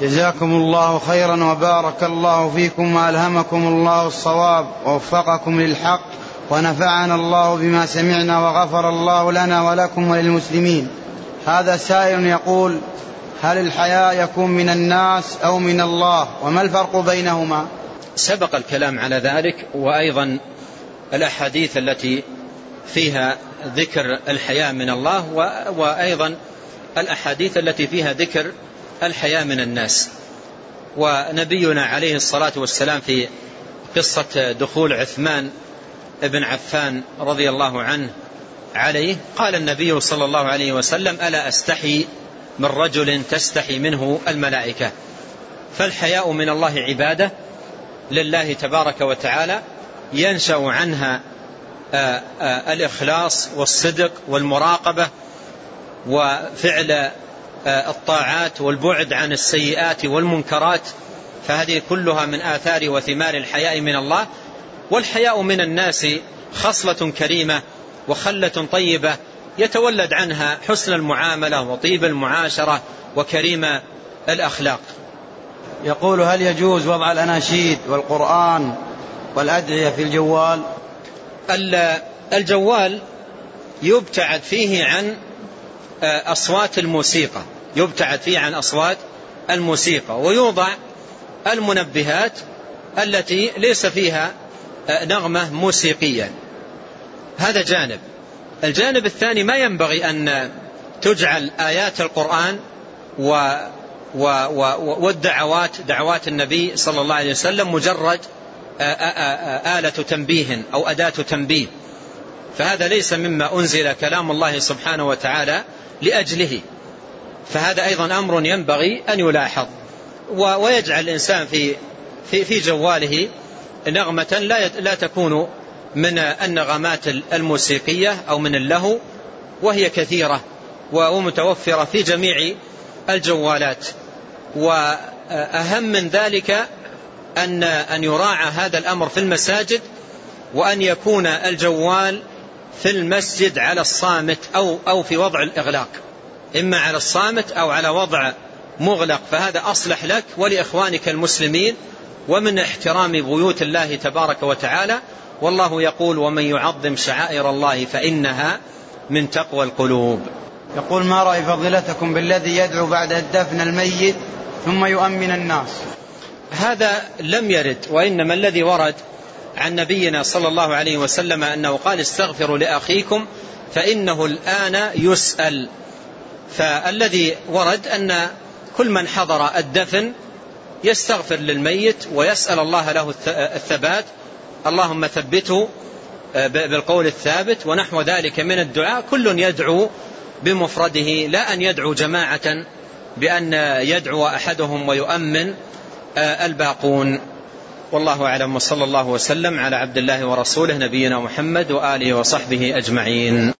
جزاكم الله خيرا وبارك الله فيكم وألهمكم الله الصواب ووفقكم للحق ونفعنا الله بما سمعنا وغفر الله لنا ولكم وللمسلمين. هذا سائل يقول هل الحياء يكون من الناس أو من الله؟ وما الفرق بينهما؟ سبق الكلام على ذلك وأيضا الأحاديث التي فيها ذكر الحياء من الله وأيضا الأحاديث التي فيها ذكر الحياء من الناس. ونبينا عليه الصلاة والسلام في قصة دخول عثمان بن عفان رضي الله عنه عليه قال النبي صلى الله عليه وسلم ألا أستحي من رجل تستحي منه الملائكة؟ فالحياء من الله عبادة لله تبارك وتعالى ينشأ عنها الإخلاص والصدق والمراقبة وفعل الطاعات والبعد عن السيئات والمنكرات فهذه كلها من آثار وثمار الحياء من الله. والحياء من الناس خصلة كريمة وخلة طيبة يتولد عنها حسن المعاملة وطيب المعاشرة وكريم الأخلاق. يقول هل يجوز وضع الأناشيد والقرآن والأدعية في الجوال؟ الجوال يبتعد فيه عن أصوات الموسيقى. يبتعد فيه عن أصوات الموسيقى ويوضع المنبهات التي ليس فيها نغمة موسيقية. هذا جانب. الجانب الثاني ما ينبغي أن تجعل آيات القرآن و والدعوات دعوات النبي صلى الله عليه وسلم مجرد آلة تنبيه أو أداة تنبيه. فهذا ليس مما أنزل كلام الله سبحانه وتعالى لأجله. فهذا أيضا أمر ينبغي أن يلاحظ. ويجعل الإنسان في في في جواله نغمة لا لا تكون من النغمات الموسيقية أو من اللهو وهي كثيرة ومتوفرة في جميع الجوالات. وأهم من ذلك أن أن يراعى هذا الأمر في المساجد وأن يكون الجوال في المسجد على الصامت أو أو في وضع الإغلاق. إما على الصامت أو على وضع مغلق فهذا أصلح لك ولإخوانك المسلمين ومن احترام بيوت الله تبارك وتعالى. والله يقول ومن يعظم شعائر الله فإنها من تقوى القلوب. يقول ما رأي فضيلتكم بالذي يدعو بعد الدفن الميت ثم يؤمن الناس؟ هذا لم يرد وإنما الذي ورد عن نبينا صلى الله عليه وسلم أنه قال استغفروا لأخيكم فإنه الآن يسأل. فالذي ورد أن كل من حضر الدفن يستغفر للميت ويسأل الله له الثبات. اللهم ثبته بالقول الثابت ونحو ذلك من الدعاء. كل يدعو بمفرده لا أن يدعو جماعة بأن يدعو أحدهم ويؤمن الباقون. والله أعلم وصلى الله وسلم على عبد الله ورسوله نبينا محمد وآله وصحبه أجمعين.